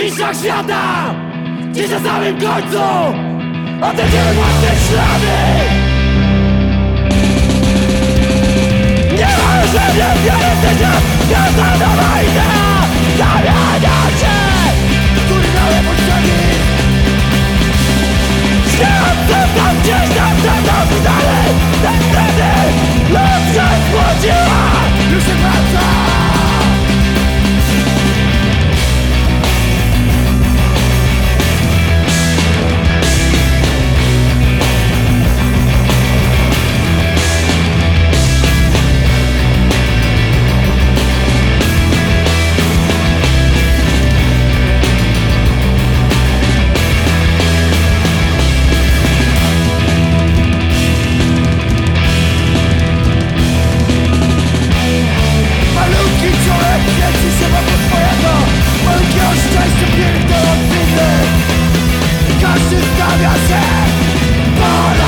zniszczach świata Dziś na samym końcu Odejdziemy własne ślady Nie ma już we mnie Każda nowa idea Zamiast does it?